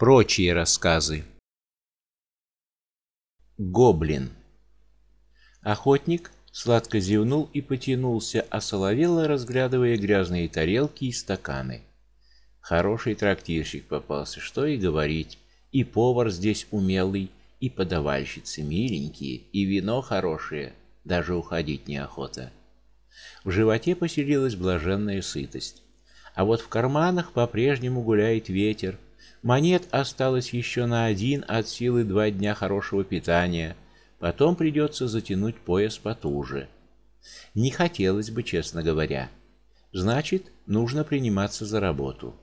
Прочие рассказы. Гоблин. Охотник сладко зевнул и потянулся, осоловело разглядывая грязные тарелки и стаканы. Хороший трактирщик попался, что и говорить. И повар здесь умелый, и подавальщицы миленькие, и вино хорошее, даже уходить неохота. В животе поселилась блаженная сытость. А вот в карманах по-прежнему гуляет ветер. Монет осталось еще на один от силы два дня хорошего питания. Потом придется затянуть пояс потуже. Не хотелось бы, честно говоря. Значит, нужно приниматься за работу.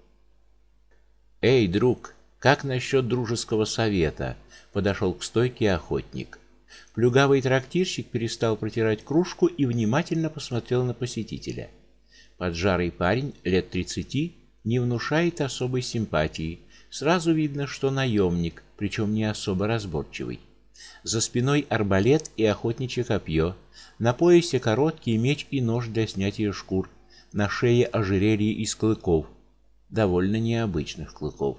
Эй, друг, как насчет дружеского совета? Подошел к стойке охотник. Плюгавый трактирщик перестал протирать кружку и внимательно посмотрел на посетителя. Поджарый парень лет тридцати не внушает особой симпатии. Сразу видно, что наемник, причем не особо разборчивый. За спиной арбалет и охотничье копье, на поясе короткий меч и нож для снятия шкур, на шее ожерелье из клыков, довольно необычных клыков.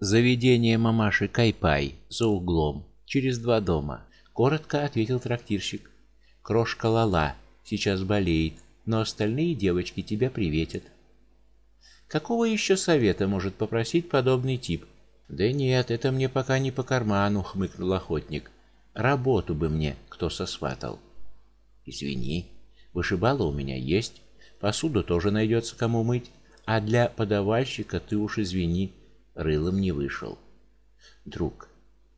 Заведение мамаши Кайпай за углом, через два дома, коротко ответил трактирщик. Крошка Лала сейчас болеет, но остальные девочки тебя приветят. Какого еще совета может попросить подобный тип? Да нет, это мне пока не по карману, хмыкнул охотник. Работу бы мне кто сосватал. Извини, вышибала у меня есть, посуду тоже найдется кому мыть, а для подавальщика ты уж извини, рылом не вышел. Друг,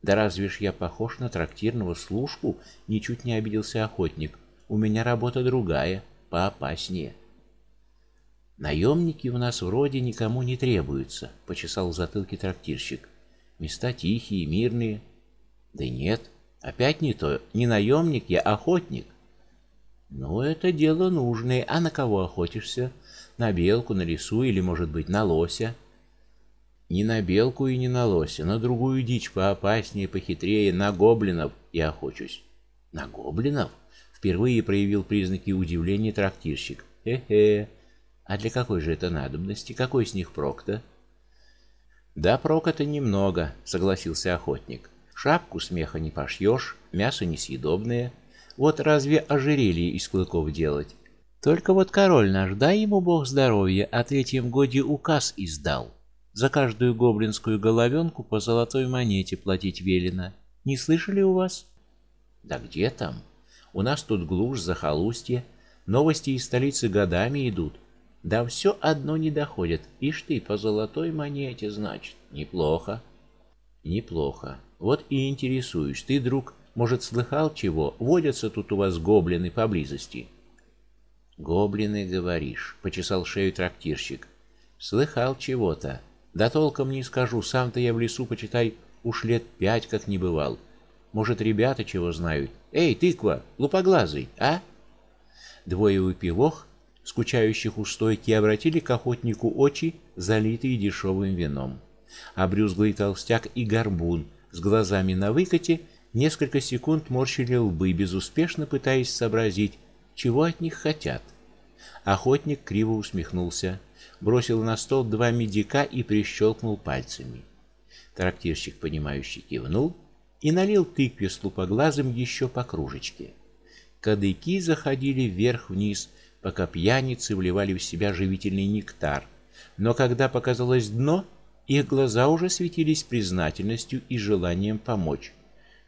да разве ж я похож на трактирного служку? Ничуть не обиделся охотник. У меня работа другая поопаснее. Наемники у нас вроде никому не требуются, почесал в затылке трактирщик. Места тихие, мирные. Да нет, опять не то. Не наемник я, охотник. Ну это дело нужное. А на кого охотишься? На белку, на лису или, может быть, на лося? Не на белку и не на лося, на другую дичь поопаснее, похитрее, на гоблинов я охочусь. На гоблинов? Впервые проявил признаки удивления трактирщик. Хе-хе. А для какой же это надобности? Какой с них прок-то? Да прок-то немного, согласился охотник. Шапку смеха не пошьешь, мясо несъедобное. Вот разве ожерелье из клыков делать? Только вот король наш, дай ему бог здоровья, о третьем годе указ издал. За каждую гоблинскую головенку по золотой монете платить велено. Не слышали у вас? Да где там? У нас тут глушь, захолустье, новости из столицы годами идут. Да все одно не доходит. Ишь ты, по золотой монете, значит. Неплохо. Неплохо. Вот и интересуюсь, ты, друг, может, слыхал чего? Водятся тут у вас гоблины поблизости? Гоблины, говоришь, почесал шею трактирщик. Слыхал чего-то. Да толком не скажу, сам-то я в лесу почитай уж лет пять как не бывал. Может, ребята чего знают? Эй, тыква, лупоглазый, а? Двое выпивох, скучающих у стойки, обратили к охотнику очи, залитые дешевым вином. А брюзглый толстяк и горбун с глазами на выкате несколько секунд морщили лбы, безуспешно пытаясь сообразить, чего от них хотят. Охотник криво усмехнулся, бросил на стол два медика и прищелкнул пальцами. Трактирщик понимающе кивнул и налил тыкве с лупоглазым еще по кружечке. Кадыки заходили вверх-вниз, пока пьяницы вливали в себя живительный нектар. Но когда показалось дно, их глаза уже светились признательностью и желанием помочь.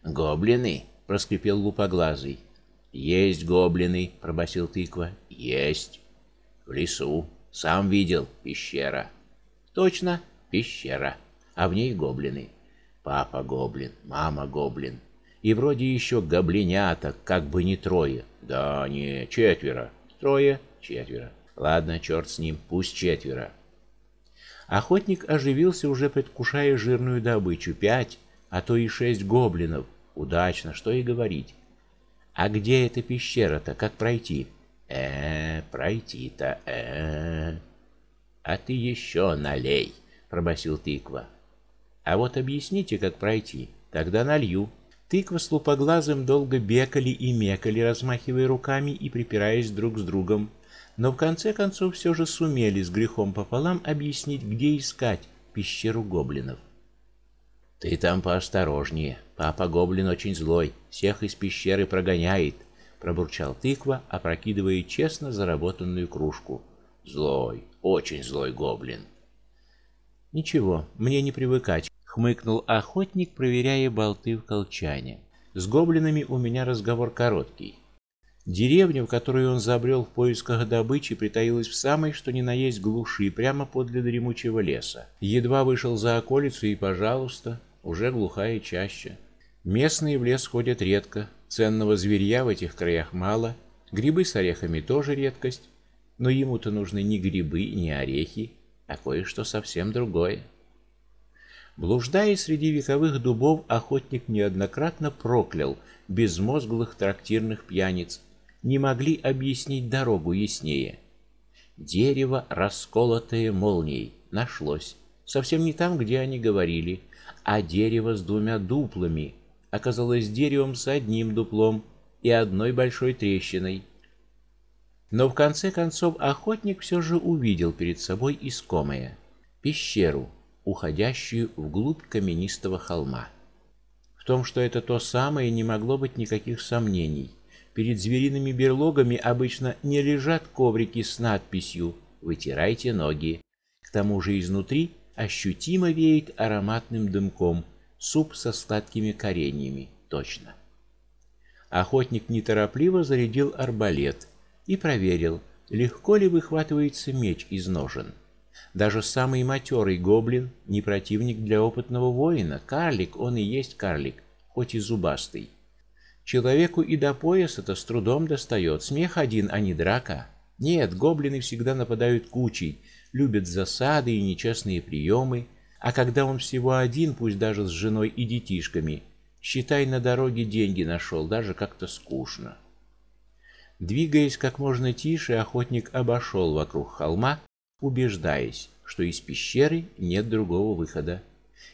"Гоблины", проскрипел лупоглазый. "Есть гоблины", пробасил тыква. "Есть. В лесу, сам видел, пещера". "Точно, пещера, а в ней гоблины". Папа гоблин, мама гоблин. И вроде еще гоблинята, как бы не трое. Да, не, четверо. Трое, четверо. Ладно, черт с ним, пусть четверо. Охотник оживился, уже предвкушая жирную добычу. Пять, а то и шесть гоблинов. Удачно, что и говорить. А где эта пещера-то, как пройти? Э, пройти-то, э. А ты еще налей, пробасил тыква. А вот объясните, как пройти, тогда налью. Тыква с лупоглазым долго бекали и мекали, размахивая руками и припираясь друг с другом, но в конце концов все же сумели с грехом пополам объяснить, где искать пещеру гоблинов. Ты там поосторожнее. Папа гоблин очень злой, всех из пещеры прогоняет, пробурчал тыква, опрокидывая честно заработанную кружку. Злой, очень злой гоблин. Ничего, мне не привыкать, хмыкнул охотник, проверяя болты в колчане. С гоблинами у меня разговор короткий. Деревня, в которую он забрел в поисках добычи, притаилась в самой что ни на есть глуши, прямо подле дремучего леса. Едва вышел за околицу и, пожалуйста, уже глухая чаща. Местные в лес ходят редко, ценного зверья в этих краях мало, грибы с орехами тоже редкость, но ему-то нужны не грибы, не орехи, а кое-что совсем другое. Блуждая среди вековых дубов, охотник неоднократно проклял безмозглых трактирных пьяниц, не могли объяснить дорогу яснее. Дерево, расколотое молнией, нашлось. Совсем не там, где они говорили, а дерево с двумя дуплами оказалось деревом с одним дуплом и одной большой трещиной. Но в конце концов охотник все же увидел перед собой искомое пещеру, уходящую вглубь каменистого холма. В том, что это то самое, не могло быть никаких сомнений. Перед звериными берлогами обычно не лежат коврики с надписью «Вытирайте ноги». К тому же изнутри ощутимо веет ароматным дымком, суп со сладкими кореньями, точно. Охотник неторопливо зарядил арбалет и проверил, легко ли выхватывается меч из ножен. Даже самый матерый гоблин не противник для опытного воина. Карлик, он и есть карлик, хоть и зубастый. Человеку и до пояса-то с трудом достает. Смех один, а не драка. Нет, гоблины всегда нападают кучей, любят засады и нечестные приемы, а когда он всего один, пусть даже с женой и детишками, считай на дороге деньги нашел, даже как-то скучно. Двигаясь как можно тише, охотник обошел вокруг холма, убеждаясь, что из пещеры нет другого выхода.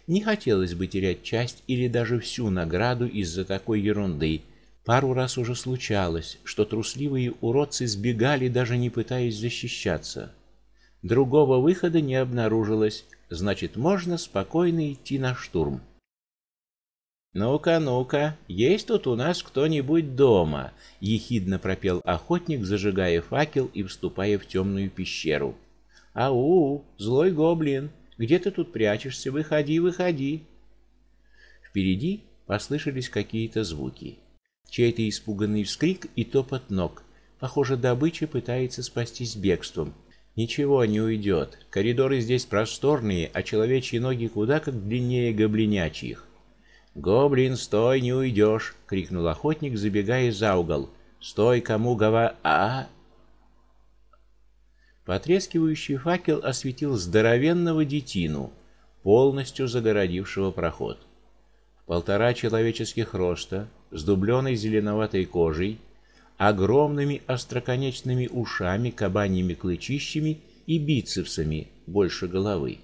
Не хотелось бы терять часть или даже всю награду из-за такой ерунды. Пару раз уже случалось, что трусливые уродцы сбегали, даже не пытаясь защищаться. Другого выхода не обнаружилось, значит, можно спокойно идти на штурм. Ну-ка, ну-ка, есть тут у нас кто-нибудь дома? ехидно пропел охотник, зажигая факел и вступая в темную пещеру. Ау, злой гоблин, где ты тут прячешься? Выходи, выходи. Впереди послышались какие-то звуки. Чей-то испуганный вскрик и топот ног. Похоже, добыча пытается спастись бегством. Ничего не уйдет. Коридоры здесь просторные, а человечьи ноги куда как длиннее гоблинячьих. Гоблин, стой, не уйдешь!» — крикнул охотник, забегая за угол. Стой, кому гова... А, Потрескивающий факел осветил здоровенного детину, полностью загородившего проход. В полтора человеческих роста, с дубленой зеленоватой кожей, огромными остроконечными ушами, кабаньими клычищами и бицепсами больше головы.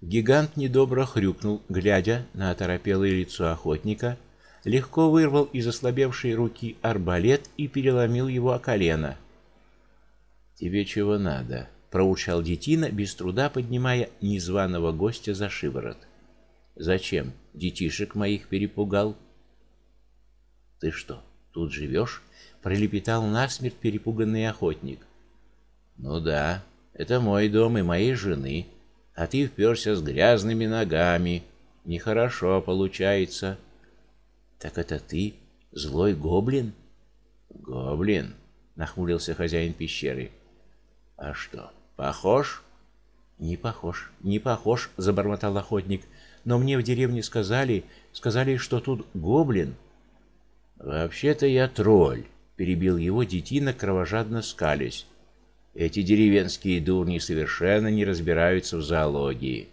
Гигант недобро хрюкнул, глядя на оторопелое лицо охотника, легко вырвал из ослабевшей руки арбалет и переломил его о колено. Тебе чего надо? проурчал детина, без труда поднимая незваного гостя за шиворот. Зачем? Детишек моих перепугал. Ты что, тут живешь? пролепетал насмерть перепуганный охотник. Ну да, это мой дом и моей жены, а ты вперся с грязными ногами. Нехорошо получается. Так это ты, злой гоблин? Гоблин, нахмурился хозяин пещеры. А что, похож? Не похож, не похож, забормотал охотник. Но мне в деревне сказали, сказали, что тут гоблин. Вообще-то я тролль, перебил его детина, кровожадно скалясь. Эти деревенские дурни совершенно не разбираются в зоологии.